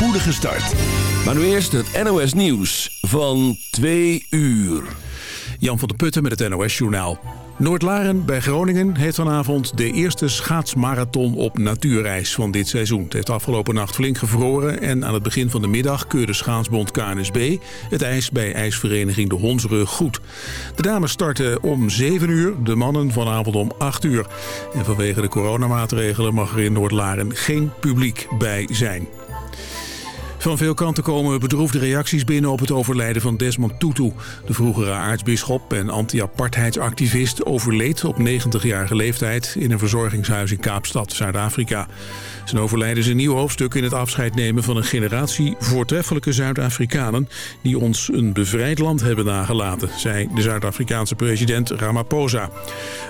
spoedige start. Maar nu eerst het NOS Nieuws van 2 uur. Jan van der Putten met het NOS Journaal. Noordlaren bij Groningen heeft vanavond de eerste schaatsmarathon op natuurijs van dit seizoen. Het heeft afgelopen nacht flink gevroren en aan het begin van de middag keurde schaatsbond KNSB het ijs bij ijsvereniging De Honsrug goed. De dames starten om 7 uur, de mannen vanavond om 8 uur. En vanwege de coronamaatregelen mag er in Noordlaren geen publiek bij zijn. Van veel kanten komen bedroefde reacties binnen op het overlijden van Desmond Tutu. De vroegere aartsbisschop en anti-apartheidsactivist overleed op 90-jarige leeftijd in een verzorgingshuis in Kaapstad, Zuid-Afrika. Zijn overlijden is een nieuw hoofdstuk in het afscheid nemen van een generatie voortreffelijke Zuid-Afrikanen die ons een bevrijd land hebben nagelaten, zei de Zuid-Afrikaanse president Ramaphosa.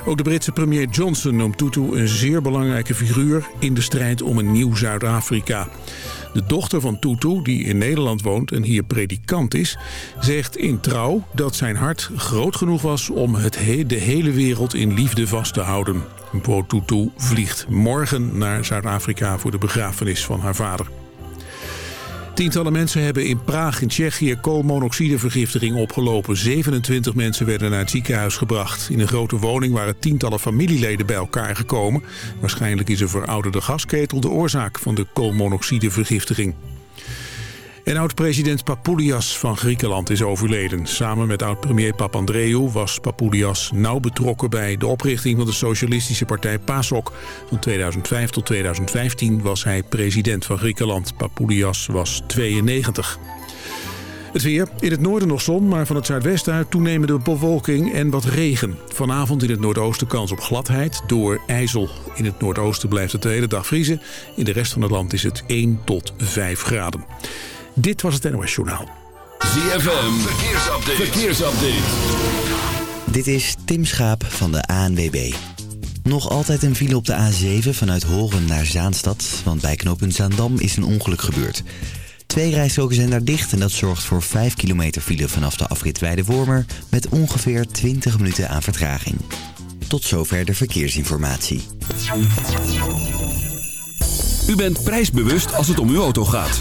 Ook de Britse premier Johnson noemt Tutu een zeer belangrijke figuur in de strijd om een nieuw Zuid-Afrika. De dochter van Tutu, die in Nederland woont en hier predikant is... zegt in trouw dat zijn hart groot genoeg was om het de hele wereld in liefde vast te houden. Mpo Tutu vliegt morgen naar Zuid-Afrika voor de begrafenis van haar vader. Tientallen mensen hebben in Praag in Tsjechië koolmonoxidevergiftiging opgelopen. 27 mensen werden naar het ziekenhuis gebracht. In een grote woning waren tientallen familieleden bij elkaar gekomen. Waarschijnlijk is een verouderde gasketel de oorzaak van de koolmonoxidevergiftiging. En oud-president Papoulias van Griekenland is overleden. Samen met oud-premier Papandreou was Papoulias nauw betrokken bij de oprichting van de socialistische partij PASOK. Van 2005 tot 2015 was hij president van Griekenland. Papoulias was 92. Het weer. In het noorden nog zon, maar van het zuidwesten uit toenemende bewolking en wat regen. Vanavond in het noordoosten kans op gladheid door ijzel. In het noordoosten blijft het de hele dag vriezen. In de rest van het land is het 1 tot 5 graden. Dit was het NOS Journaal. ZFM, verkeersupdate. verkeersupdate. Dit is Tim Schaap van de ANWB. Nog altijd een file op de A7 vanuit Horen naar Zaanstad... want bij knooppunt Zaandam is een ongeluk gebeurd. Twee rijstroken zijn daar dicht en dat zorgt voor 5 kilometer file... vanaf de afrit Weide-Wormer met ongeveer 20 minuten aan vertraging. Tot zover de verkeersinformatie. U bent prijsbewust als het om uw auto gaat.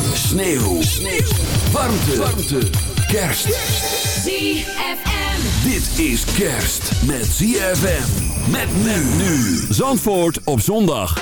Sneeuw. Sneeuw. Warmte. Warmte. Kerst. ZFM. Dit is kerst met ZFM. Met men nu. Zandvoort op zondag.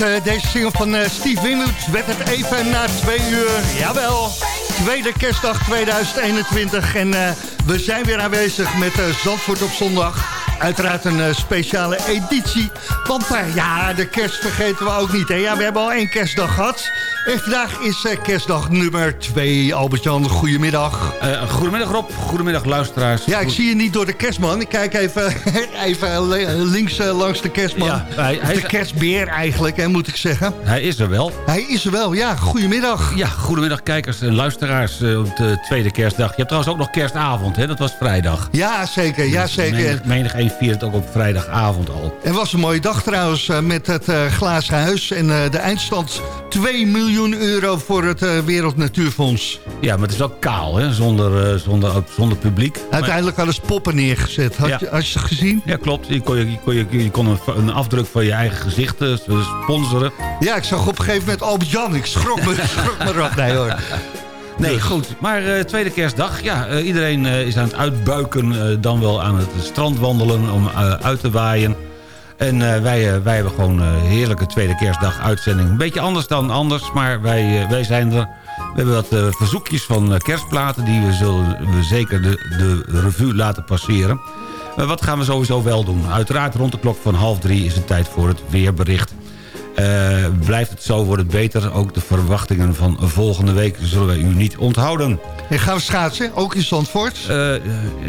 Uh, deze single van uh, Steve Winwood werd het even na twee uur. Jawel, tweede kerstdag 2021. En uh, we zijn weer aanwezig met Zandvoort op zondag. Uiteraard een speciale editie. Want ja, de kerst vergeten we ook niet. Hè? Ja, we hebben al één kerstdag gehad. En vandaag is uh, kerstdag nummer 2. Albert-Jan, goedemiddag. Uh, goedemiddag Rob, goedemiddag luisteraars. Ja, ik zie je niet door de kerstman. Ik kijk even, even links uh, langs de kerstman. Ja, hij, hij de kerstbeer eigenlijk, hè, moet ik zeggen. Hij is er wel. Hij is er wel, ja. Goedemiddag. Ja, goedemiddag kijkers en luisteraars op de tweede kerstdag. Je hebt trouwens ook nog kerstavond, hè? dat was vrijdag. Ja, zeker. Ja, zeker. Menig, menig een viert ook op vrijdagavond al. Het was een mooie dag trouwens met het glazen huis en de eindstand 2 miljoen miljoen euro voor het uh, Wereld Natuurfonds. Ja, maar het is wel kaal, hè? Zonder, uh, zonder, zonder publiek. Uiteindelijk hadden ze poppen neergezet. Had, ja. je, had je het gezien? Ja, klopt. Je kon, je, je kon, je, je kon een, een, afdruk van je eigen gezicht uh, sponsoren. Ja, ik zag op een gegeven moment Albert-Jan. Ik schrok me, schrok me. Nee hoor. Nee, goed. Maar uh, tweede kerstdag, ja, uh, iedereen uh, is aan het uitbuiken... dan wel aan het strand wandelen om uit te waaien. En uh, wij, uh, wij hebben gewoon uh, heerlijke tweede kerstdag uitzending. Een beetje anders dan anders, maar wij, wij zijn er. We hebben wat verzoekjes van kerstplaten... die we zullen we zeker de, de revue laten passeren. wat gaan we sowieso wel doen? Uiteraard rond de klok van half drie is het tijd voor het weerbericht. Uh, blijft het zo, wordt het beter. Ook de verwachtingen van volgende week zullen wij u niet onthouden. En gaan we schaatsen, ook in Zandvoort? Uh,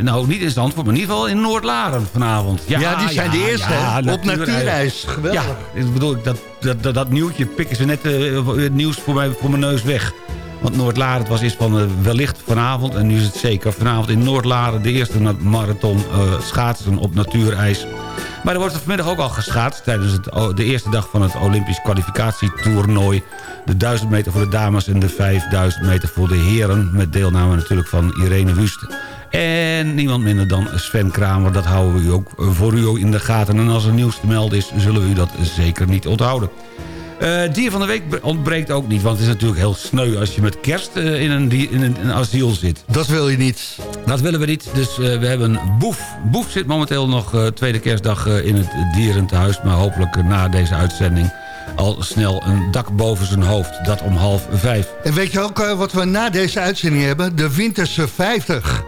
nou, niet in Zandvoort, maar in ieder geval in Noordlaren vanavond. Ja, ja die zijn ja, de eerste, ja, op natuurreis. Geweldig. Ja, ik bedoel, dat, dat, dat, dat nieuwtje pikken ze net uh, het nieuws voor, mij, voor mijn neus weg. Want Noordlaren, het was iets van uh, wellicht vanavond... en nu is het zeker vanavond in Noordlaren... de eerste marathon uh, schaatsen op natuurijs. Maar er wordt er vanmiddag ook al geschaatst... tijdens het, de eerste dag van het Olympisch kwalificatietoernooi. De 1000 meter voor de dames en de 5000 meter voor de heren... met deelname natuurlijk van Irene Wust. En niemand minder dan Sven Kramer. Dat houden we u ook voor u in de gaten. En als er nieuws te melden is, zullen we u dat zeker niet onthouden. Uh, dier van de week ontbreekt ook niet. Want het is natuurlijk heel sneu als je met kerst uh, in, een, in, een, een, asiel zit. Dat wil je niet. Dat willen we niet. Dus uh, we hebben Boef. Boef zit momenteel nog tweede kerstdag in het dierentehuis. Maar hopelijk na deze uitzending al snel een dak boven zijn hoofd. Dat om half vijf. En weet je ook wat we na deze uitzending hebben? De Winterse 50.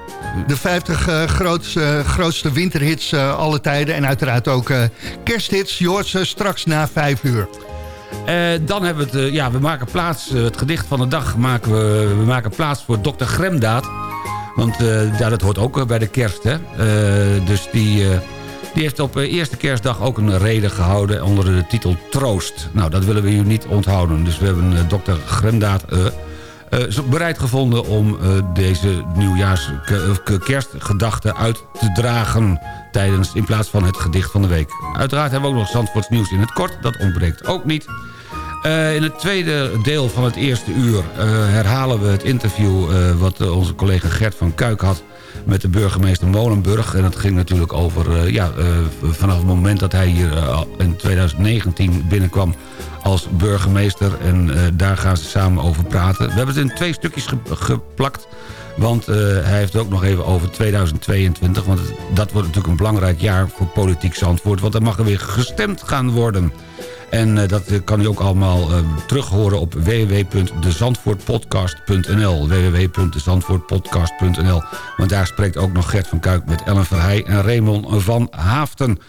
De 50 uh, grootste, grootste winterhits uh, alle tijden. En uiteraard ook kersthits. Je hoort ze straks na 5 uur. Uh, dan hebben we het, ja, we maken plaats, het gedicht van de dag maken we, we maken plaats voor dokter Gremdaad. Want ja, dat hoort ook bij de kerst, hè. dus die... Die heeft op eerste kerstdag ook een reden gehouden onder de titel Troost. Nou, dat willen we u niet onthouden. Dus we hebben dokter Gremdaad bereid gevonden om deze nieuwjaars kerstgedachten uit te dragen... Tijdens, in plaats van het gedicht van de week. Uiteraard hebben we ook nog Zandvoorts nieuws in het kort. Dat ontbreekt ook niet. Uh, in het tweede deel van het eerste uur uh, herhalen we het interview... Uh, wat onze collega Gert van Kuik had met de burgemeester Molenburg. En dat ging natuurlijk over, ja, vanaf het moment dat hij hier in 2019 binnenkwam als burgemeester. En daar gaan ze samen over praten. We hebben het in twee stukjes ge geplakt. Want uh, hij heeft het ook nog even over 2022. Want dat wordt natuurlijk een belangrijk jaar voor politiek Zandvoort. Want er mag er weer gestemd gaan worden. En uh, dat kan u ook allemaal uh, terug horen op www.dezandvoortpodcast.nl www.dezandvoortpodcast.nl Want daar spreekt ook nog Gert van Kuik met Ellen Verheij en Raymond van Haften.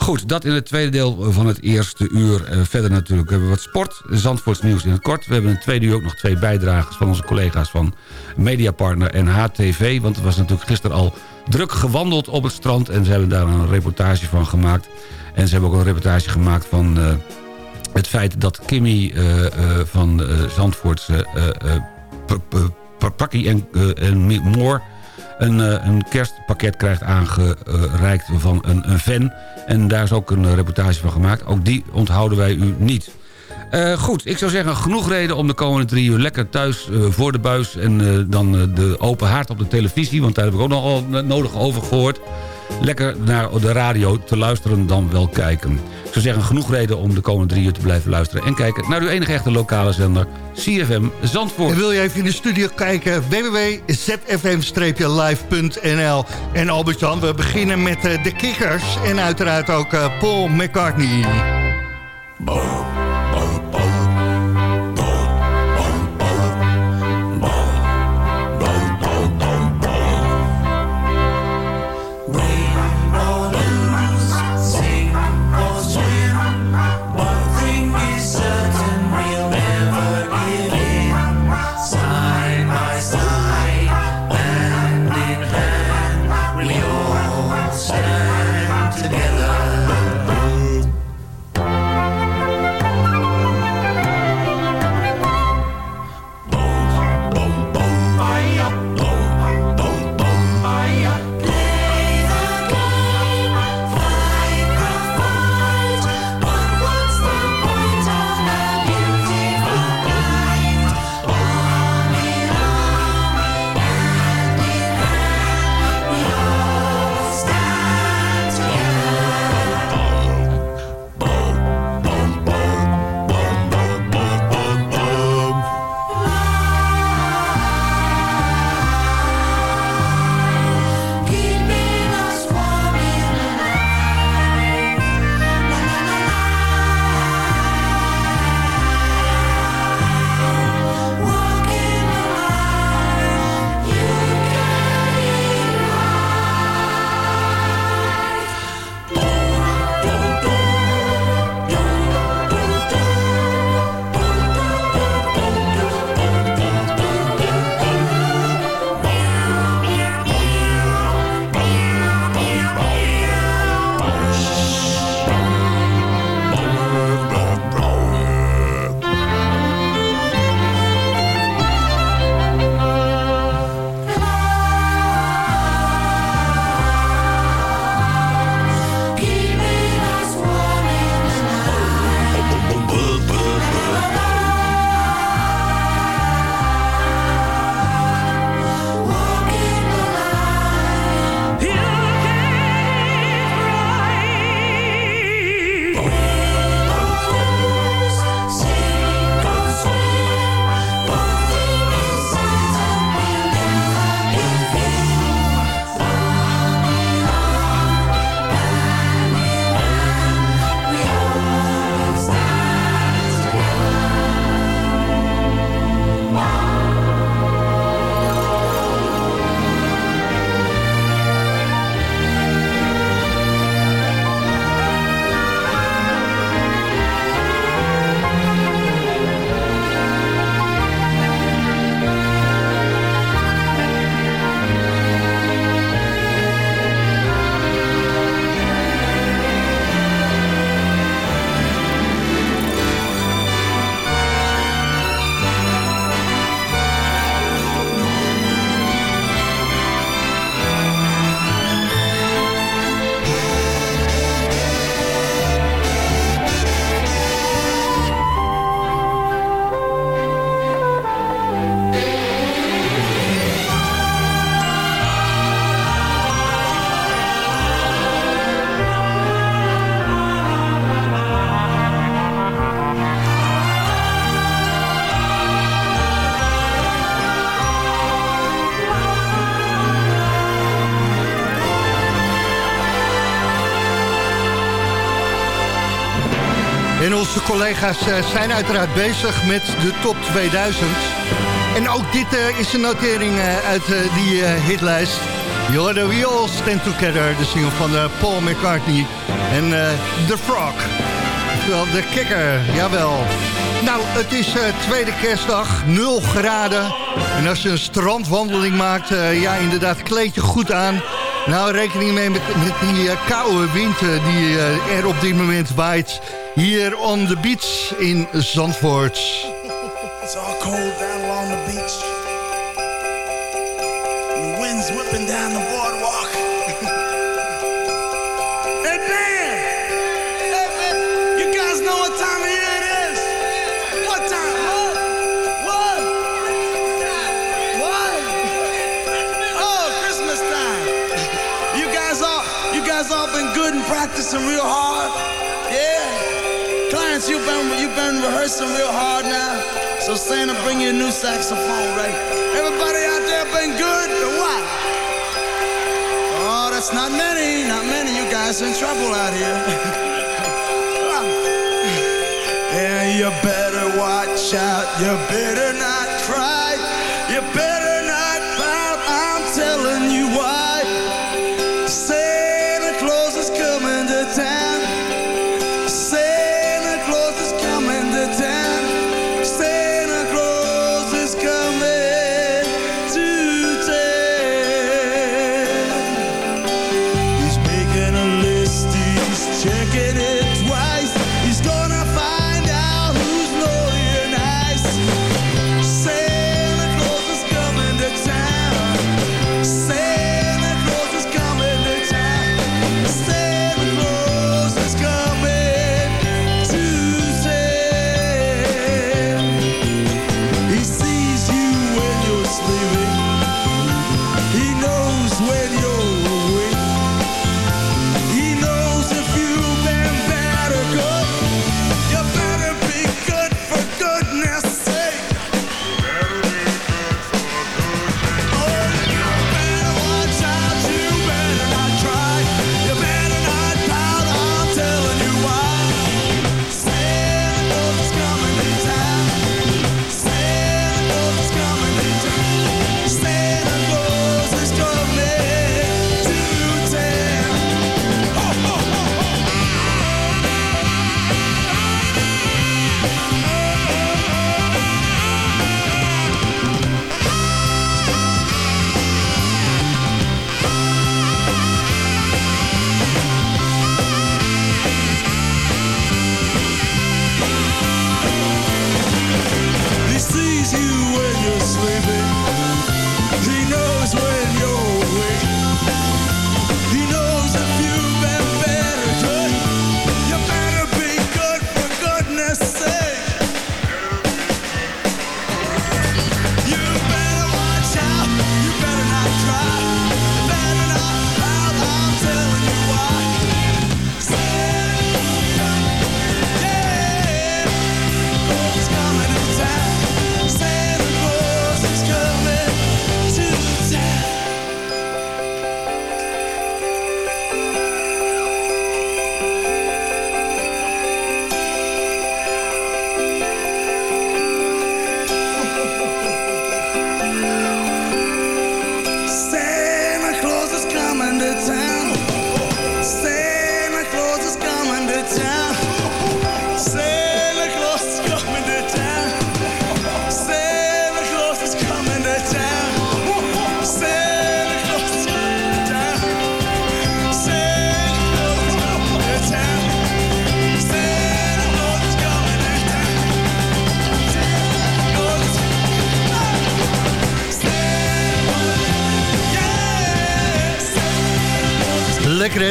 Goed, dat in het tweede deel van het eerste uur. Uh, verder natuurlijk hebben we wat sport. Zandvoorts nieuws in het kort. We hebben in het tweede uur ook nog twee bijdragers van onze collega's van Mediapartner en HTV. Want het was natuurlijk gisteren al druk gewandeld op het strand. En ze hebben daar een reportage van gemaakt. En ze hebben ook een reportage gemaakt van uh, het feit dat Kimmy uh, van Zandvoortse Prakkie en, en Moor een, een kerstpakket krijgt aangereikt van een, een fan. En daar is ook een reportage van gemaakt. Ook die onthouden wij u niet. Uh, goed, ik zou zeggen, genoeg reden om de komende drie uur lekker thuis voor de buis... en dan de open haard op de televisie, want daar heb ik ook nogal nodig over gehoord... lekker naar de radio te luisteren dan wel kijken. Ik zou zeggen, genoeg reden om de komende drie uur te blijven luisteren... en kijken naar uw enige echte lokale zender, CFM Zandvoort. En wil je even in de studio kijken, www.zfm-live.nl. En Albert-Jan, we beginnen met de kikkers en uiteraard ook Paul McCartney. Boom. Collega's eh, zijn uiteraard bezig met de top 2000. En ook dit eh, is een notering eh, uit die hitlijst. You're We All Stand Together, de single van Paul McCartney en The Frog. Oftewel de kikker, jawel. Nou, het is tweede kerstdag, 0 graden. En als je een strandwandeling maakt, ja inderdaad, kleed je goed aan. Nou, rekening mee met, die koude wind die er op dit moment waait. Hier on the beach in Zandvoort. It's all cold rehearsing real hard now. So Santa, bring you a new saxophone, right? Everybody out there been good or what? Oh, that's not many, not many. You guys in trouble out here. yeah, you better watch out. You better not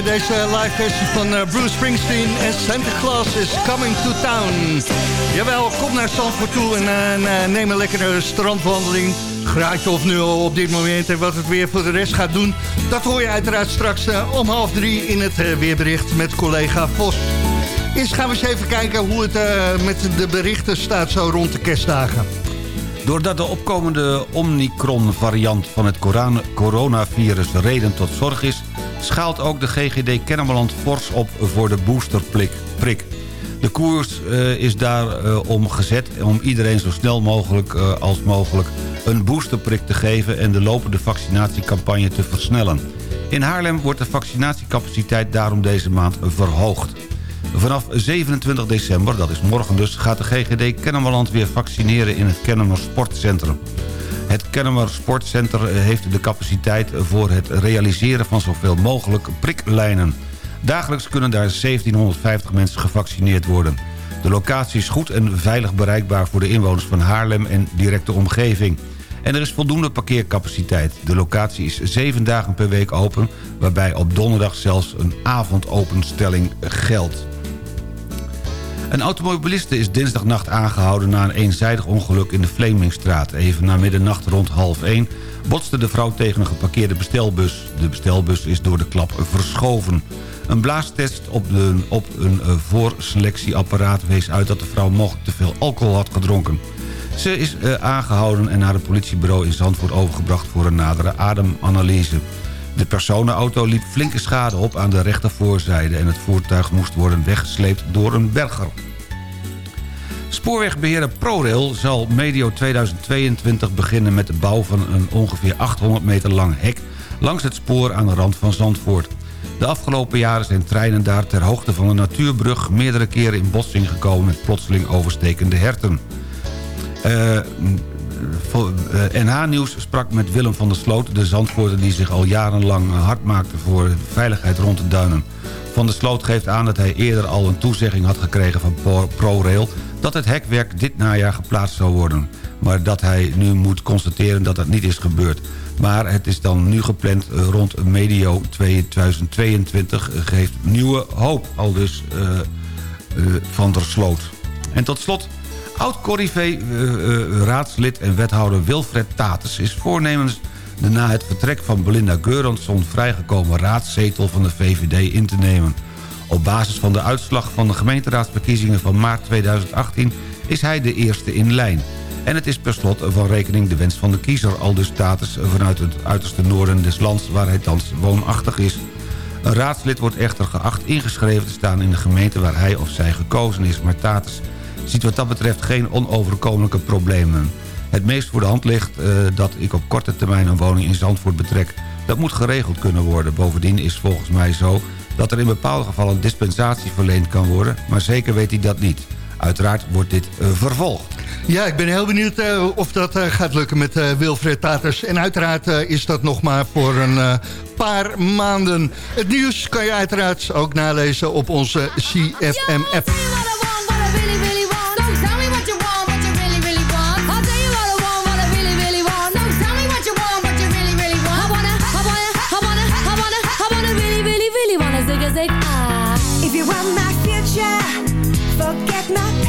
deze live versie van eh, Bruce Springsteen en Santa Claus is coming to town. Jawel, kom naar Zandvoort toe en eh, eh, neem een lekkere strandwandeling. Graadje of nul op dit moment en wat het weer voor de rest gaat doen... dat hoor je uiteraard straks om half drie in het weerbericht met collega Vos. Eerst gaan we eens even kijken hoe het met de berichten staat zo rond de kerstdagen. Doordat de opkomende Omicron-variant van het corona- coronavirus reden tot zorg is... schaalt ook de GGD Kennemerland fors op voor de boosterprik. prik. De koers eh, is daar eh, om gezet om iedereen zo snel mogelijk eh, als mogelijk een boosterprik te geven... en de lopende vaccinatiecampagne te versnellen. In Haarlem wordt de vaccinatiecapaciteit daarom deze maand verhoogd. Vanaf 27 december, dat is morgen dus, gaat de GGD Kennemerland weer vaccineren in het Kennemer Sportcentrum. Het Kennemer Sportcenter heeft de capaciteit voor het realiseren van zoveel mogelijk priklijnen. Dagelijks kunnen daar 1750 mensen gevaccineerd worden. De locatie is goed en veilig bereikbaar voor de inwoners van Haarlem en directe omgeving. En er is voldoende parkeercapaciteit. De locatie is zeven dagen per week open... waarbij op donderdag zelfs een avondopenstelling geldt. Een automobiliste is dinsdagnacht aangehouden na een eenzijdig ongeluk in de Vlemingstraat. Even na middernacht rond half 1 botste de vrouw tegen een geparkeerde bestelbus. De bestelbus is door de klap verschoven. Een blaastest op, de, op een eh, voorselectieapparaat wees uit dat de vrouw mogelijk te veel alcohol had gedronken. Ze is eh, aangehouden en naar het politiebureau in Zandvoort overgebracht voor een nadere ademanalyse. De personenauto liep flinke schade op aan de rechtervoorzijde... en het voertuig moest worden weggesleept door een berger. Spoorwegbeheerder ProRail zal medio 2022 beginnen met de bouw van een ongeveer 800 meter lang hek... langs het spoor aan de rand van Zandvoort. De afgelopen jaren zijn treinen daar ter hoogte van de natuurbrug... meerdere keren in botsing gekomen met plotseling overstekende herten. Eh, eh, NH Nieuws sprak met Willem van der Sloot... de zandvoorter die zich al jarenlang hard maakte voor veiligheid rond de duinen. Van der Sloot geeft aan dat hij eerder al een toezegging had gekregen van Pro- ProRail... dat het hekwerk dit najaar geplaatst zou worden. Maar dat hij nu moet constateren dat dat niet is gebeurd. Maar het is dan nu gepland eh, rond medio 2022... geeft nieuwe hoop, al dus eh, Van der Sloot. En tot slot... Oud-Corrivé raadslid en wethouder Wilfred Tatus is voornemens na het vertrek van Belinda Geuransson vrijgekomen raadszetel van de VVD in te nemen. Op basis van de uitslag van de gemeenteraadsverkiezingen van maart 2018 is hij de eerste in lijn. En het is per slot van rekening de wens van de kiezer... al dus status vanuit het uiterste noorden des lands waar hij thans woonachtig is. Een raadslid wordt echter geacht ingeschreven te staan in de gemeente... waar hij of zij gekozen is, maar Tatus ziet wat dat betreft geen onoverkomelijke problemen. Het meest voor de hand ligt eh, dat ik op korte termijn een woning in Zandvoort betrek. Dat moet geregeld kunnen worden. Bovendien is volgens mij zo dat er in bepaalde gevallen dispensatie verleend kan worden... maar zeker weet hij dat niet. Uiteraard wordt dit eh, vervolgd. Ja, ik ben heel benieuwd eh, of dat gaat lukken met Wilfred Taters. En uiteraard is dat nog maar voor een eh, paar maanden. Het nieuws kan je uiteraard ook nalezen op onze CFM-app. Forget my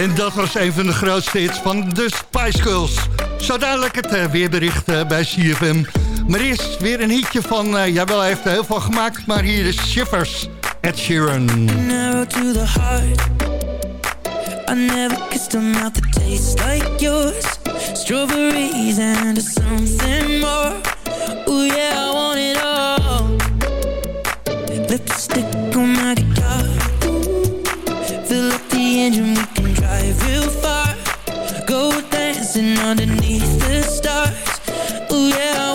En dat was een van de grootste hits van de Spice Girls. Zo dadelijk het eh, weerbericht eh, bij CFM. Maar eerst weer een hitje van, eh, jawel, hij heeft er heel veel gemaakt... maar hier is Shivers, Ed Sheeran. Narrow to the heart. I never kissed a mouth that tastes like yours. Strawberries and something more. Ooh yeah, I want it all. Lipstick on my guitar. Fill up the engine, dancing underneath the stars. Ooh yeah,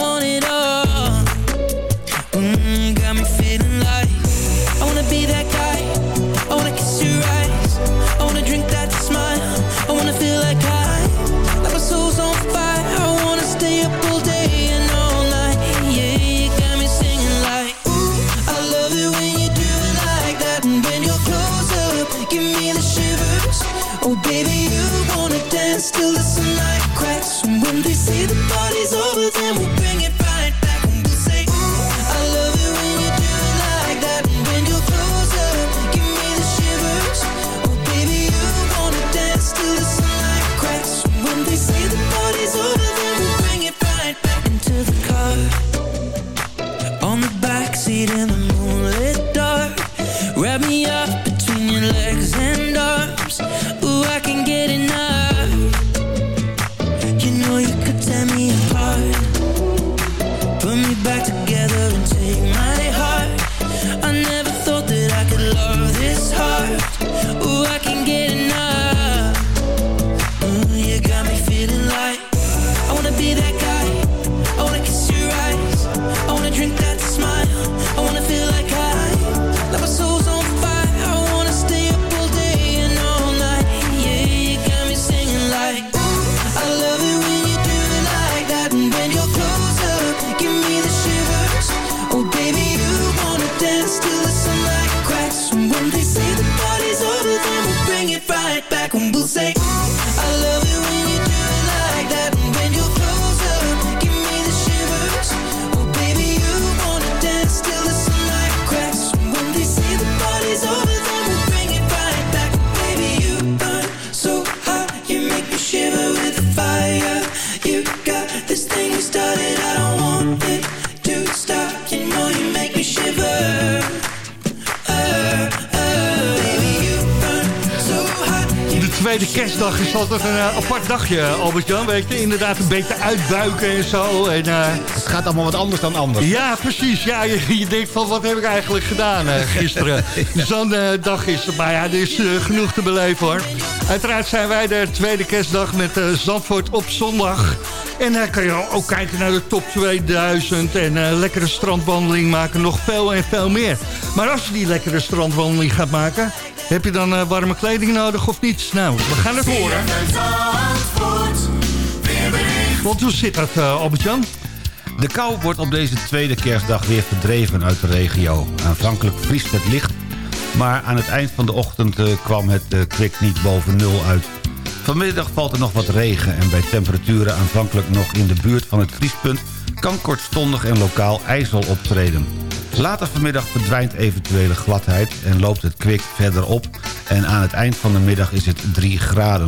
dagje, Albert-Jan. Weet je, inderdaad een beetje uitbuiken en zo. En, eh, Het gaat allemaal wat anders dan anders. ja, precies. Ja, je, je denkt van, wat heb ik eigenlijk gedaan eh, gisteren? Zo'n eh, dag is het. Maar ja, er is eh, genoeg te beleven, hoor. Uiteraard zijn wij de tweede kerstdag met eh, Zandvoort op zondag. En dan kan je ook kijken naar de top 2000 en eh, lekkere strandwandeling maken. Nog veel en veel meer. Maar als je die lekkere strandwandeling gaat maken... heb je dan eh, warme kleding nodig of niet? Nou, we gaan het horen. Want hoe zit dat, eh, Albert-Jan? De kou wordt op deze tweede kerstdag weer verdreven uit de regio. Aanvankelijk vriest het licht, maar aan het eind van de ochtend eh, kwam het eh, kwik niet boven nul uit. Vanmiddag valt er nog wat regen en bij temperaturen aanvankelijk nog in de buurt van het vriespunt... kan kortstondig en lokaal ijzel optreden. Later vanmiddag verdwijnt eventuele gladheid en loopt het kwik verder op... en aan het eind van de middag is het 3 graden.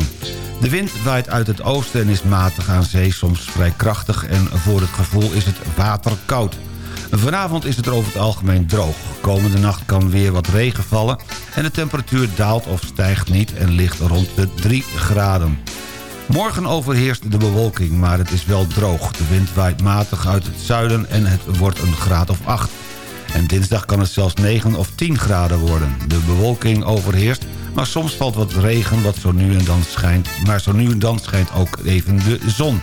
De wind waait uit het oosten en is matig aan zee, soms vrij krachtig... en voor het gevoel is het waterkoud. Vanavond is het er over het algemeen droog. Komende nacht kan weer wat regen vallen... en de temperatuur daalt of stijgt niet en ligt rond de 3 graden. Morgen overheerst de bewolking, maar het is wel droog. De wind waait matig uit het zuiden en het wordt een graad of 8. En dinsdag kan het zelfs 9 of 10 graden worden. De bewolking overheerst, maar soms valt wat regen wat zo nu en dan schijnt. Maar zo nu en dan schijnt ook even de zon.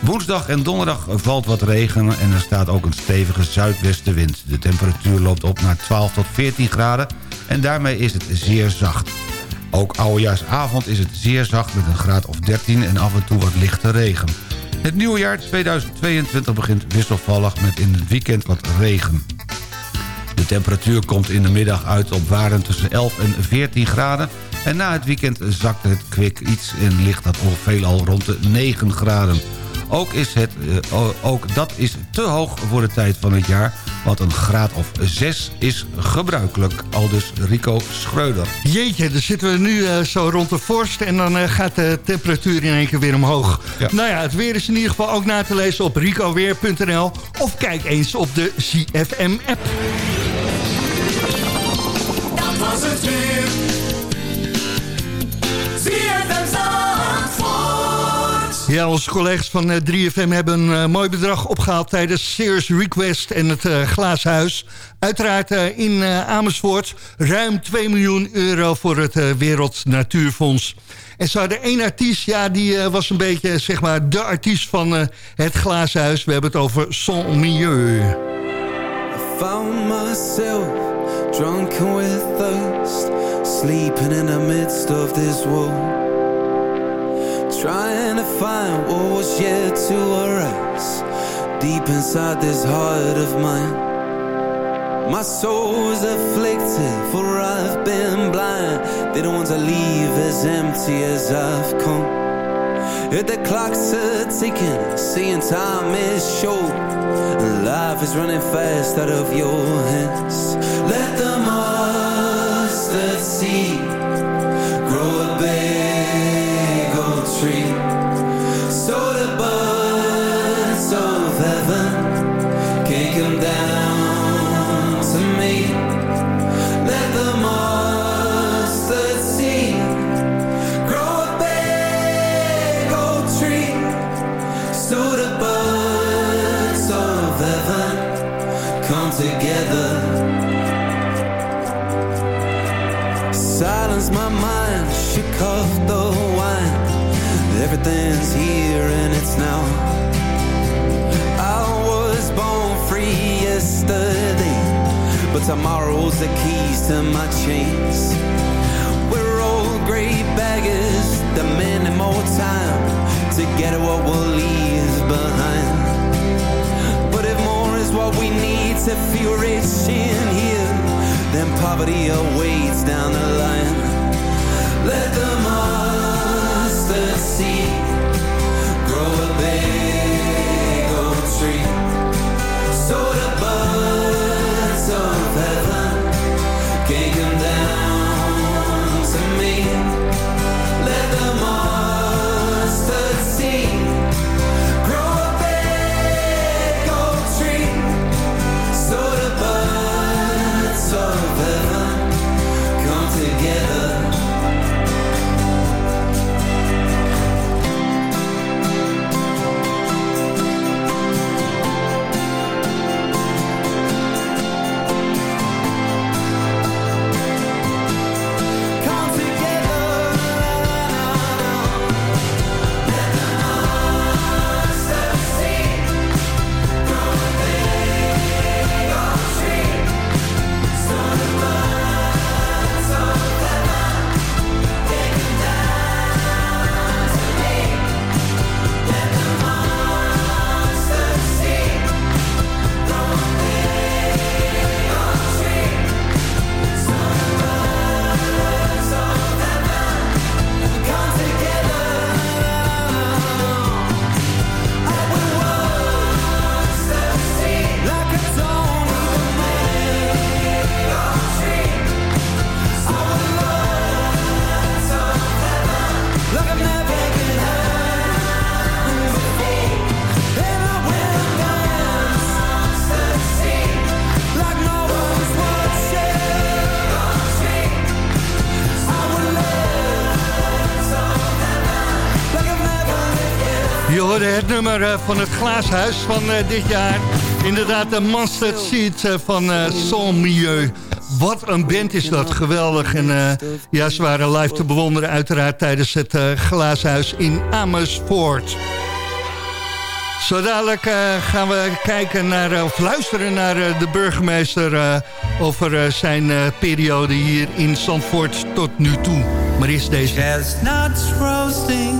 Woensdag en donderdag valt wat regen en er staat ook een stevige zuidwestenwind. De temperatuur loopt op naar 12 tot 14 graden en daarmee is het zeer zacht. Ook oudejaarsavond is het zeer zacht met een graad of 13 en af en toe wat lichte regen. Het nieuwe jaar 2022 begint wisselvallig met in het weekend wat regen. De temperatuur komt in de middag uit op waarden tussen 11 en 14 graden... en na het weekend zakt het kwik iets en ligt dat veelal rond de 9 graden. Ook, is het, eh, ook dat is te hoog voor de tijd van het jaar... Want een graad of 6 is gebruikelijk. Aldus Rico Schreuder. Jeetje, dan zitten we nu eh, zo rond de vorst en dan eh, gaat de temperatuur in één keer weer omhoog. Ja. Nou ja, het weer is in ieder geval ook na te lezen op ricoweer.nl of kijk eens op de CFM-app. Ja, onze collega's van eh, 3FM hebben een eh, mooi bedrag opgehaald tijdens Sears Request en het eh, Glaashuis. Uiteraard eh, in eh, Amersfoort ruim 2 miljoen euro voor het eh, Wereld Natuurfonds. En ze hadden één artiest, ja, die eh, was een beetje zeg maar de artiest van eh, het Glaashuis. We hebben het over Son Milieu. found myself drunken with thirst, sleeping in the midst of this world. Trying to find what was yet to arise deep inside this heart of mine. My soul is afflicted, for I've been blind. Didn't want to leave as empty as I've come. If the clocks are ticking, seeing time is short life is running fast out of your hands. Let the mustard seed my mind shook off the wine everything's here and it's now I was born free yesterday but tomorrow's the keys to my chains we're all great beggars, demanding more time to get what we'll leave behind. But if more is what we need to feel rich in here, then poverty awaits down the line. Let the hoorde het nummer eh, van het Glaashuis van eh, dit jaar. Inderdaad, de Mustard Seed eh, van eh Son Milieu. Wat een band is dat, geweldig. En eh, ja, ze waren live te bewonderen uiteraard tijdens het eh, Glaashuis in Amersfoort. Zo dadelijk gaan we kijken naar, of luisteren naar eh, de burgemeester... eh, over zijn eh, periode hier in Zandvoort tot nu toe. Maar eerst deze. Chestnuts roasting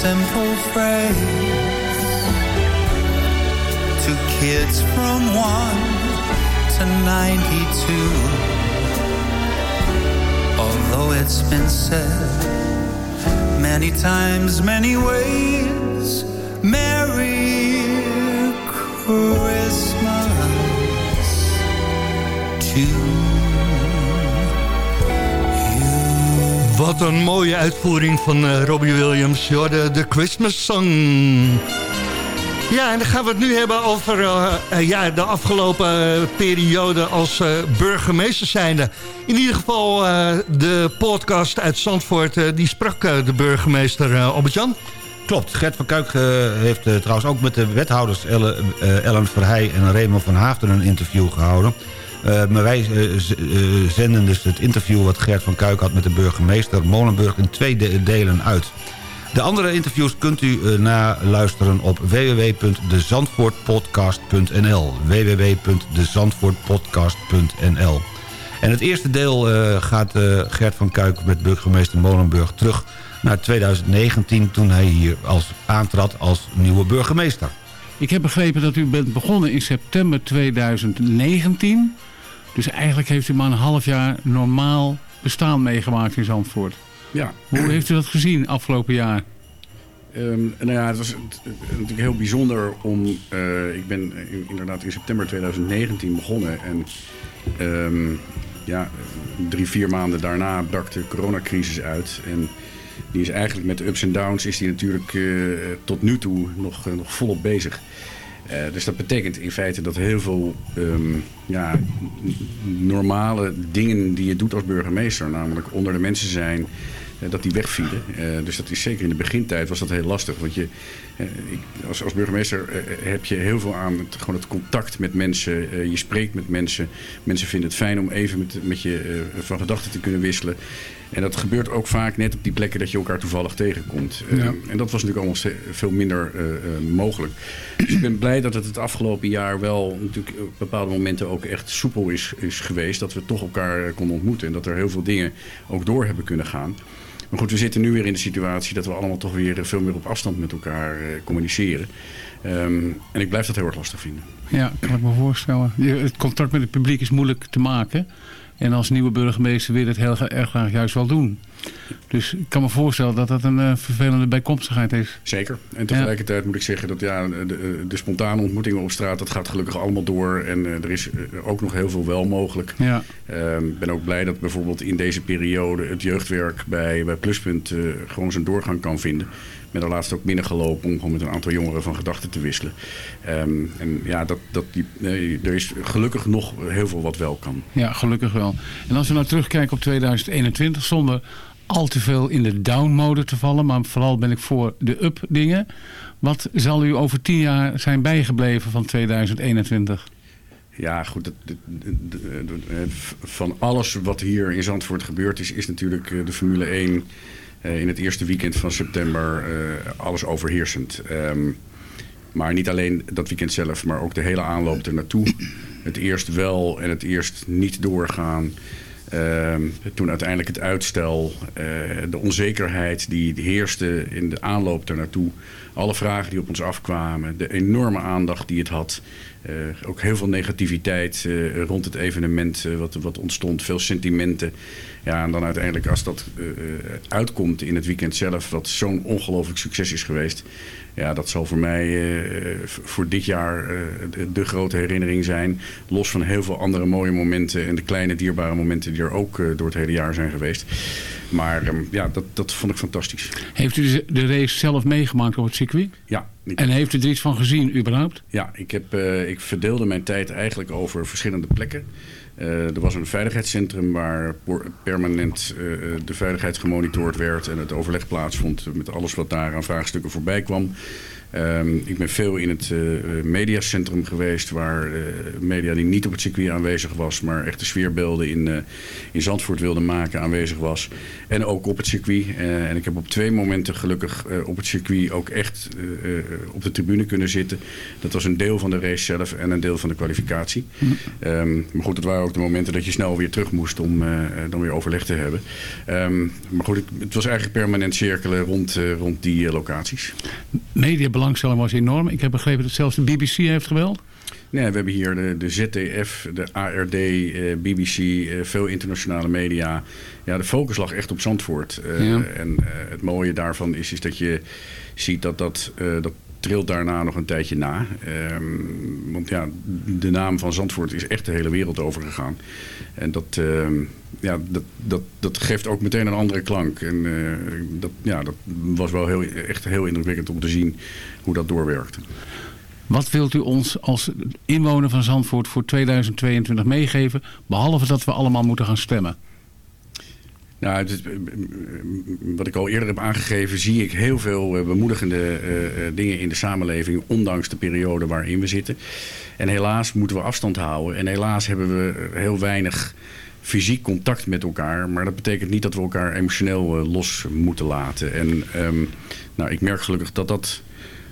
Simple phrase to kids from 1 to 92. Although it's been said many times, many ways, Wat een mooie uitvoering van eh, Robbie Williams. Ja, de, Christmas Song. Ja, en dan gaan we het nu hebben over eh, eh, ja, de afgelopen periode als burgemeester zijnde. In ieder geval de podcast uit Zandvoort, die sprak de burgemeester eh Albert-Jan. Klopt, Gert van Kuik heeft trouwens ook met de wethouders Elle, eh, Ellen Verheij en Raymond van Haafden een interview gehouden. Eh, maar wij eh, eh, zenden dus het interview wat Gert van Kuik had met de burgemeester Molenburg in twee de- delen uit. De andere interviews kunt u eh, naluisteren op www.dezandvoortpodcast.nl www.dezandvoortpodcast.nl En het eerste deel gaat Gert van Kuik met burgemeester Molenburg terug naar 2019... toen hij hier als, aantrad als nieuwe burgemeester. Ik heb begrepen dat u bent begonnen in september 2019. Dus eigenlijk heeft u maar een half jaar normaal bestaan meegemaakt in Zandvoort. Ja. Hoe heeft u dat gezien afgelopen jaar? Ehm, nou ja, het was natuurlijk heel bijzonder om... eh, ik ben in- inderdaad in september 2019 begonnen. En ehm, ja, drie, vier maanden daarna brak de coronacrisis uit. En die is eigenlijk met de ups en downs is die natuurlijk eh, tot nu toe nog, eh, nog volop bezig. Eh, dus dat betekent in feite dat heel veel ehm, ja, normale dingen die je doet als burgemeester, namelijk onder de mensen zijn, eh, dat die wegvielen. Eh, dus dat is zeker in de begintijd was dat heel lastig. Want je, ik, als, als burgemeester heb je heel veel aan het, gewoon het contact met mensen. Je spreekt met mensen. Mensen vinden het fijn om even met, met je van gedachten te kunnen wisselen. En dat gebeurt ook vaak net op die plekken dat je elkaar toevallig tegenkomt. Eh, en dat was natuurlijk allemaal veel minder eh, eh, mogelijk. Dus ik ben blij dat het het afgelopen jaar wel natuurlijk op bepaalde momenten ook echt soepel is, is geweest. Dat we toch elkaar konden ontmoeten. En dat er heel veel dingen ook door hebben kunnen gaan. Maar goed, we zitten nu weer in de situatie dat we allemaal toch weer veel meer op afstand met elkaar communiceren. Ehm, en ik blijf dat heel erg lastig vinden. Ja, kan ik me voorstellen. Het contact met het publiek is moeilijk te maken. En als nieuwe burgemeester wil het heel erg graag juist wel doen. Dus ik kan me voorstellen dat dat een eh, vervelende bijkomstigheid is. Zeker. En tegelijkertijd moet ik zeggen dat ja, de, de spontane ontmoetingen op straat, dat gaat gelukkig allemaal door. En eh, er is eh, ook nog heel veel wel mogelijk. Ja. Ehm, Ik ben ook blij dat bijvoorbeeld in deze periode het jeugdwerk bij, bij Pluspunt gewoon zijn doorgang kan vinden. Ik ben er laatst ook binnengelopen om gewoon met een aantal jongeren van gedachten te wisselen. Ehm, en ja, dat, dat die, er is gelukkig nog heel veel wat wel kan. Ja, gelukkig wel. En als we nou terugkijken op 2021, zonder al te veel in de down-mode te vallen, maar vooral ben ik voor de up-dingen. Wat zal u over tien jaar zijn bijgebleven van 2021? Ja, goed. eh, van alles wat hier in Zandvoort gebeurd is, is natuurlijk eh, de Formule 1 eh, in het eerste weekend van september alles overheersend. Ehm, maar niet alleen dat weekend zelf, maar ook de hele aanloop er naartoe. Het eerst wel en het eerst niet doorgaan. Ehm, toen uiteindelijk het uitstel, eh, de onzekerheid die heerste in de aanloop er naartoe. Alle vragen die op ons afkwamen, de enorme aandacht die het had. eh, ook heel veel negativiteit eh, rond het evenement wat, wat ontstond. Veel sentimenten. Ja, en dan uiteindelijk als dat uitkomt in het weekend zelf... wat zo'n ongelooflijk succes is geweest... Ja, dat zal voor mij eh, voor dit jaar eh, de, de grote herinnering zijn. Los van heel veel andere mooie momenten... en de kleine dierbare momenten die er ook eh, door het hele jaar zijn geweest. Maar ehm, ja, dat, dat vond ik fantastisch. Heeft u de- race zelf meegemaakt op het circuit? Ja. En heeft u er iets van gezien überhaupt? Ja, ik, heb, ik verdeelde mijn tijd eigenlijk over verschillende plekken. Eh, er was een veiligheidscentrum waar permanent eh, de veiligheid gemonitord werd en het overleg plaatsvond met alles wat daar aan vraagstukken voorbij kwam. Ehm, ik ben veel in het eh, mediacentrum geweest, waar media die niet op het circuit aanwezig was, maar echt de sfeerbeelden in, in Zandvoort wilde maken aanwezig was. En ook op het circuit. En ik heb op twee momenten gelukkig op het circuit ook echt op de tribune kunnen zitten. Dat was een deel van de race zelf en een deel van de kwalificatie. Ehm, maar goed, het waren ook de momenten dat je snel weer terug moest om eh, eh, dan weer overleg te hebben. Ehm, maar goed, het, was eigenlijk permanent cirkelen rond, eh, rond die locaties. Mediabelangstelling was enorm. Ik heb begrepen dat zelfs de BBC heeft gebeld. Nee, we hebben hier de, de ZDF, de ARD, eh, BBC, eh, veel internationale media. Ja, de focus lag echt op Zandvoort. Eh, Ja. En eh, het mooie daarvan is, is dat je ziet dat dat, dat trilt daarna nog een tijdje na. Ehm, want ja, de naam van Zandvoort is echt de hele wereld overgegaan. En dat, ehm, ja, dat, dat, dat geeft ook meteen een andere klank. En eh, dat, ja, dat was wel heel, echt heel indrukwekkend om te zien hoe dat doorwerkte. Wat wilt u ons als inwoner van Zandvoort voor 2022 meegeven? Behalve dat we allemaal moeten gaan stemmen. Nou, wat ik al eerder heb aangegeven, zie ik heel veel eh, bemoedigende eh, eh, dingen in de samenleving, ondanks de periode waarin we zitten. En helaas moeten we afstand houden. En helaas hebben we heel weinig fysiek contact met elkaar. Maar dat betekent niet dat we elkaar emotioneel los moeten laten. En ehm, nou, ik merk gelukkig dat dat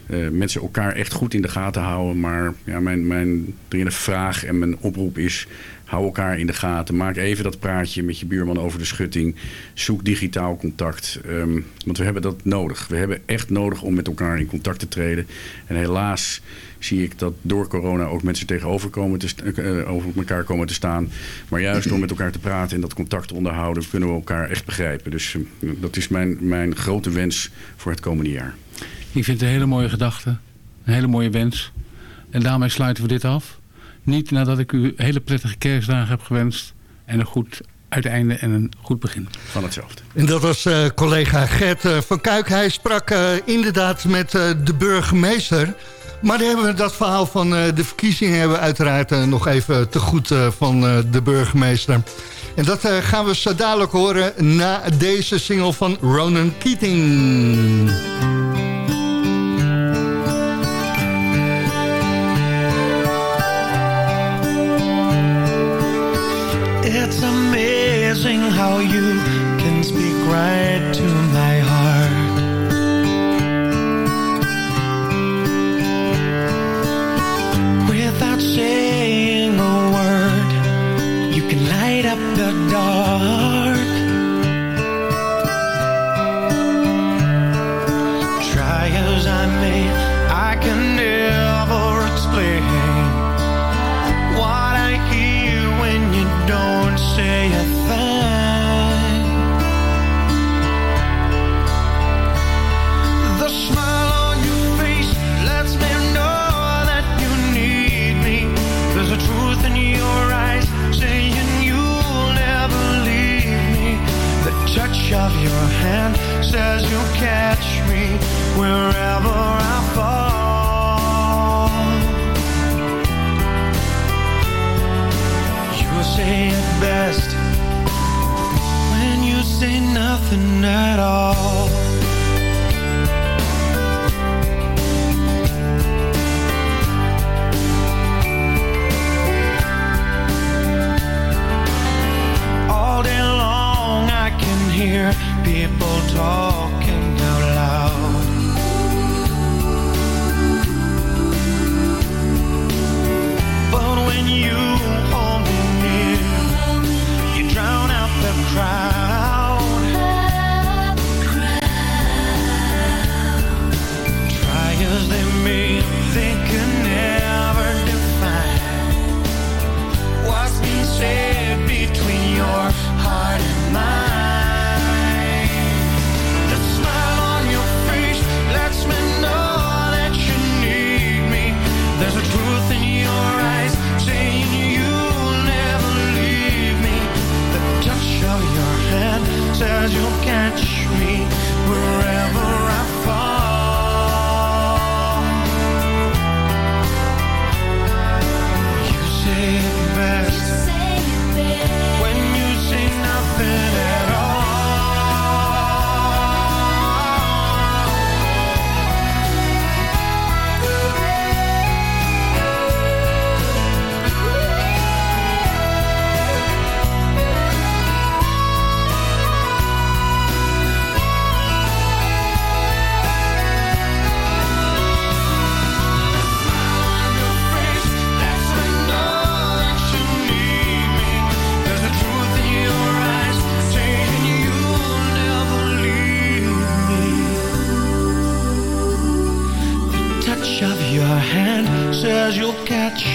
eh, mensen elkaar echt goed in de gaten houden. Maar ja, mijn, mijn dringende vraag en mijn oproep is... hou elkaar in de gaten. Maak even dat praatje met je buurman over de schutting. Zoek digitaal contact. Ehm, want we hebben dat nodig. We hebben echt nodig om met elkaar in contact te treden. En helaas zie ik dat door corona ook mensen tegenover komen st- eh, over elkaar komen te staan. Maar juist door met elkaar te praten en dat contact onderhouden... kunnen we elkaar echt begrijpen. Dus eh, dat is mijn, mijn grote wens voor het komende jaar. Ik vind het een hele mooie gedachte. Een hele mooie wens. En daarmee sluiten we dit af. Niet nadat ik u hele prettige kerstdagen heb gewenst. En een goed uiteinde en een goed begin. Van hetzelfde. En dat was eh, collega Gert eh, van Kuik. Hij sprak eh, inderdaad met eh, de burgemeester. Maar dan hebben we dat verhaal van eh, de verkiezingen... hebben we uiteraard nog even te goed eh, van eh, de burgemeester. En dat eh, gaan we zo dadelijk horen na deze single van Ronan Keating. Right to my heart. Without saying a word, you can light up the dark. catch me wherever I fall. You say it best when you say nothing. I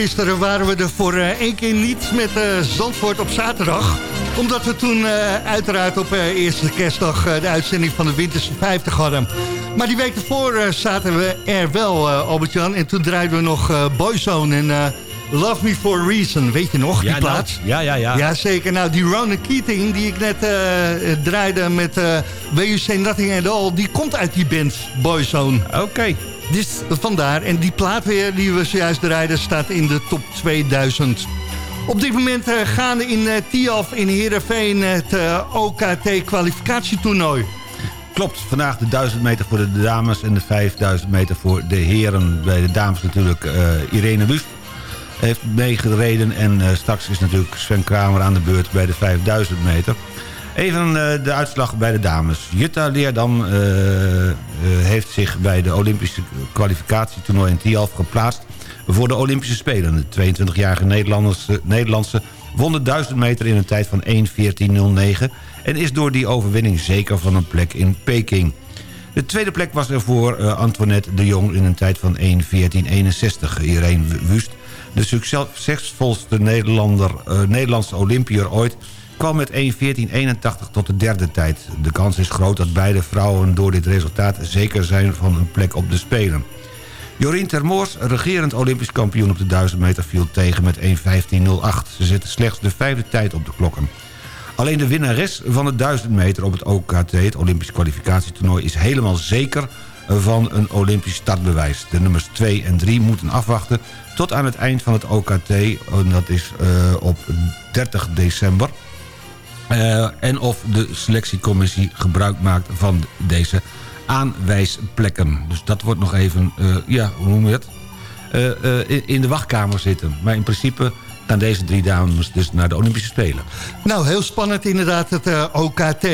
Gisteren waren we er voor eh, één keer niet met eh, Zandvoort op zaterdag. Omdat we toen eh, uiteraard op eerste kerstdag de uitzending van de Winterse 50 hadden. Maar die week ervoor zaten we er wel, Albert-Jan. En toen draaiden we nog Boyzone en Love Me For A Reason. Weet je nog, die Ja, nou, plaats? ja, ja, ja. Jazeker. Nou, die Ronan Keating die ik net draaide met WUC Nothing At All... die komt uit die band Boyzone. Oké. Dus vandaar. En die plaat weer die we zojuist draaiden staat in de top 2000. Op dit moment uh, gaande in uh, Tiaf in Heerenveen het uh, OKT kwalificatietoernooi. Klopt, vandaag de 1000 meter voor de dames en de 5000 meter voor de heren. Bij de dames natuurlijk Irene Wust heeft meegereden. En straks is natuurlijk Sven Kramer aan de beurt bij de 5000 meter. Even uh, de uitslag bij de dames. Jutta Leerdam uh, uh, heeft zich bij de Olympische kwalificatietoernooi in Tialf geplaatst... voor de Olympische Spelen. De 22-jarige Nederlandse, Nederlandse won de 1000 meter in een tijd van 1.14.09... en is door die overwinning zeker van een plek in Peking. De tweede plek was er voor Antoinette de Jong in een tijd van 1.14.61. Irene Wust, de succesvolste Nederlander, Nederlandse Olympiër ooit kwam met 1.14.81 tot de derde tijd. De kans is groot dat beide vrouwen door dit resultaat zeker zijn van een plek op de Spelen. Jorien Termoors, regerend Olympisch kampioen op de 1000 meter, viel tegen met 1.15.08. Ze zette slechts de vijfde tijd op de klokken. Alleen de winnares van de 1000 meter op het OKT, het Olympisch kwalificatietoernooi... is helemaal zeker van een Olympisch startbewijs. De nummers 2 en 3 moeten afwachten tot aan het eind van het OKT. En dat is uh, op 30 december. Uh, en of de selectiecommissie gebruik maakt van deze aanwijsplekken. Dus dat wordt nog even, uh, ja, hoe noem je het? Uh, in de wachtkamer zitten. Maar in principe gaan deze drie dames dus naar de Olympische Spelen. Nou, heel spannend inderdaad, het OKT.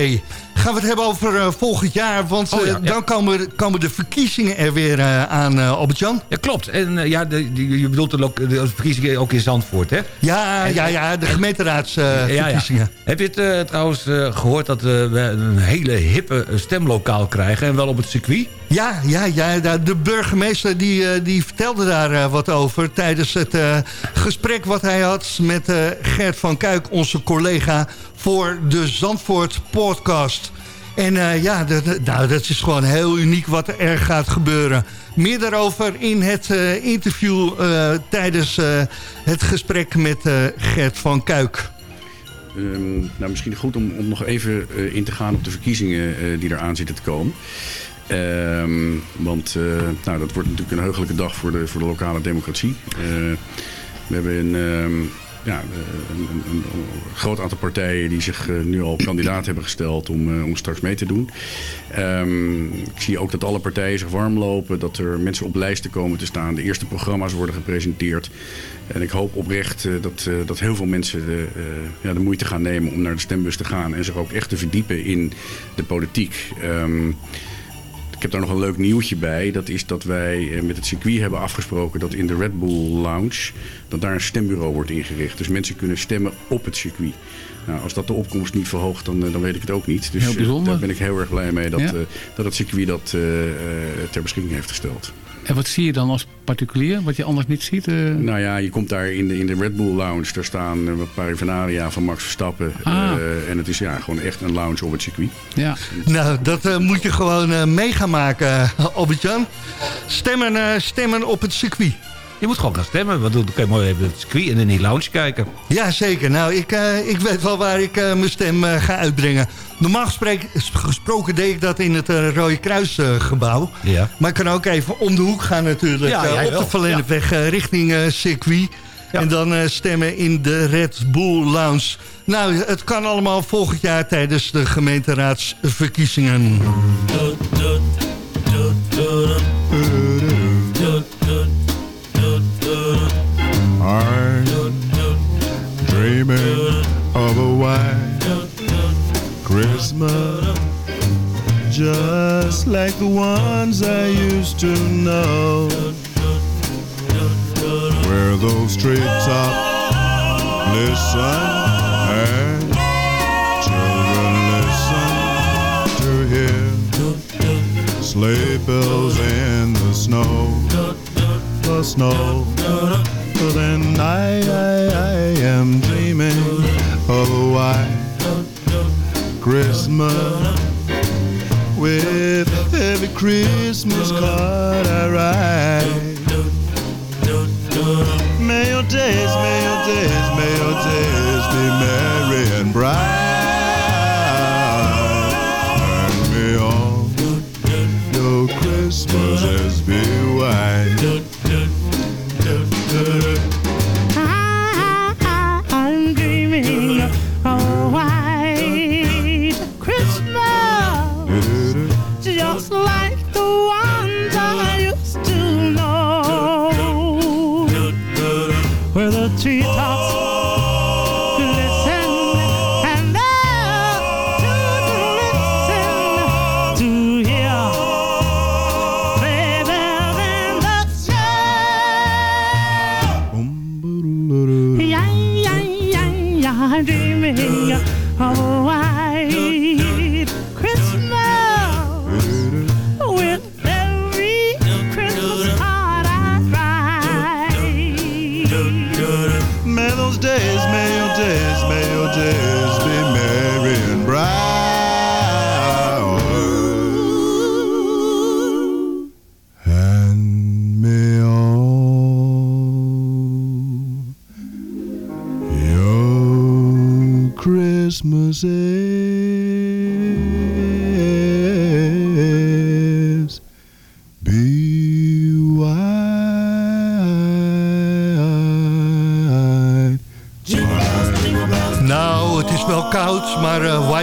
Gaan we het hebben over uh, volgend jaar, want oh, ja, ja. dan komen, komen de verkiezingen er weer aan, Albert-Jan. Ja, klopt. En ja, de, de, je bedoelt de, de, verkiezingen ook in Zandvoort, hè? Ja, en, ja, ja de gemeenteraadsverkiezingen. Heb je het trouwens gehoord dat we een hele hippe stemlokaal krijgen... en wel op het circuit? Ja, ja, ja de burgemeester die, die vertelde daar wat over... tijdens het uh, gesprek wat hij had met Gert van Kuik, onze collega... voor de Zandvoort podcast. En ja, de, nou, dat is gewoon heel uniek wat er gaat gebeuren. Meer daarover in het interview tijdens het gesprek met Gert van Kuik. Um, nou, misschien goed om, om nog even in te gaan op de verkiezingen die eraan zitten te komen. Um, want uh, nou, dat wordt natuurlijk een heugelijke dag voor de, voor de lokale democratie. Uh, we hebben een, um, ja, een, een, groot aantal partijen die zich uh, nu al kandidaat hebben gesteld om, om straks mee te doen. Um, ik zie ook dat alle partijen zich warm lopen, dat er mensen op lijsten komen te staan. De eerste programma's worden gepresenteerd. En ik hoop oprecht dat, dat heel veel mensen de, ja, de moeite gaan nemen om naar de stembus te gaan en zich ook echt te verdiepen in de politiek. Ik heb daar nog een leuk nieuwtje bij. Dat is dat wij met het circuit hebben afgesproken dat in de Red Bull Lounge... dat daar een stembureau wordt ingericht. Dus mensen kunnen stemmen op het circuit. Nou, als dat de opkomst niet verhoogt, dan, dan weet ik het ook niet. Dus bijzonder. daar ben ik heel erg blij mee dat, ja. dat het circuit dat ter beschikking heeft gesteld. En wat zie je dan als particulier, wat je anders niet ziet? Uh... Nou ja, je komt daar in de, in de Red Bull Lounge. Daar staan een paraphernalia van Max Verstappen. Ah. Uh, en het is ja, gewoon echt een lounge op het circuit. Ja. Nou, dat uh, moet je gewoon mee gaan maken, Albert-Jan. Stemmen, stemmen op het circuit. Je moet gewoon gaan stemmen. Want dan kun je mooi even het circuit en in die lounge kijken. Ja, zeker. Nou, ik, eh, ik weet wel waar ik eh, mijn stem eh, ga uitbrengen. Normaal gesprek- gesproken deed ik dat in het eh, Rode Kruisgebouw. Ja. Maar ik kan ook even om de hoek gaan natuurlijk. Ja, op wel. de Verlennepweg eh, richting eh, circuit. En dan eh, stemmen in de Red Bull Lounge. Nou, het kan allemaal volgend jaar tijdens de gemeenteraadsverkiezingen. I'm dreaming of a white Christmas Just like the ones I used to know Where those treetops listen and children listen to hear sleigh bells in the snow the snow. But then I, I, I am dreaming oh, of a white Christmas with every Christmas card I write. May your days, may your days, may your days be merry and bright.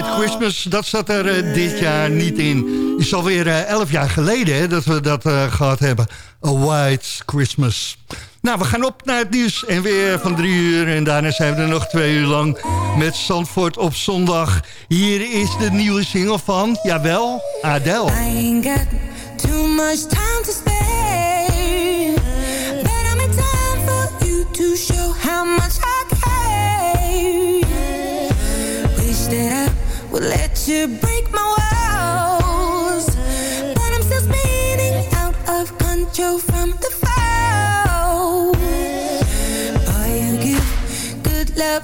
White Christmas, dat zat er eh, dit jaar niet in. is alweer eh, elf jaar geleden dat we dat eh, gehad hebben. A White Christmas. Nou, we gaan op naar het nieuws en weer van drie uur. En daarna zijn we er nog twee uur lang met Zandvoort op zondag. Hier is de nieuwe single van, jawel, Adele. I got too much time to would let you break my walls. But I'm still spinning out of control from the fall. Boy, you give good love,